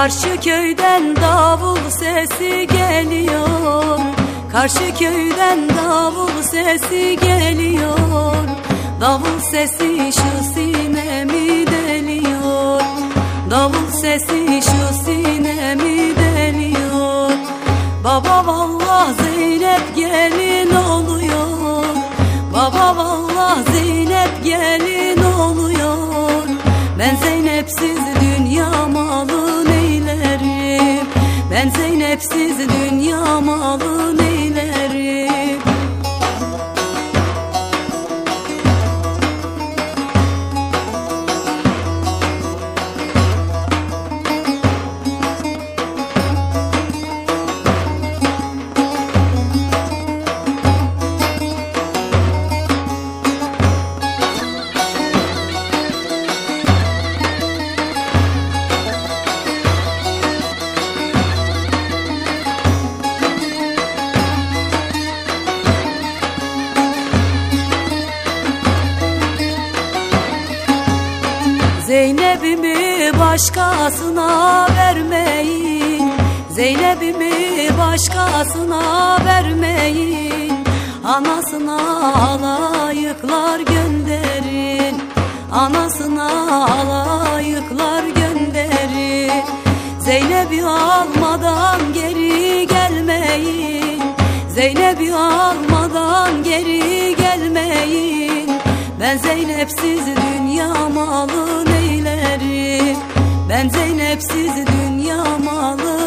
Karşı köyden davul sesi geliyor. Karşı köyden davul sesi geliyor. Davul sesi şu sinemi deliyor. Davul sesi şu sinemi deliyor. Baba vallah Zeynep gelin oluyor. Baba vallah Zeynep gelin oluyor. Ben Zeynepsiz Ben Zeynepsiz dünya malı Zeynep'imi başkasına vermeyin. Zeynep'imi başkasına vermeyin. Anasına alayıklar gönderin. Anasına alayıklar gönderin. Zeynep'i almadan geri gelmeyin. Zeynep'i almadan geri gelmeyin. Ben Zeynepsiz dünya malı neylerim Ben Zeynepsiz dünya malı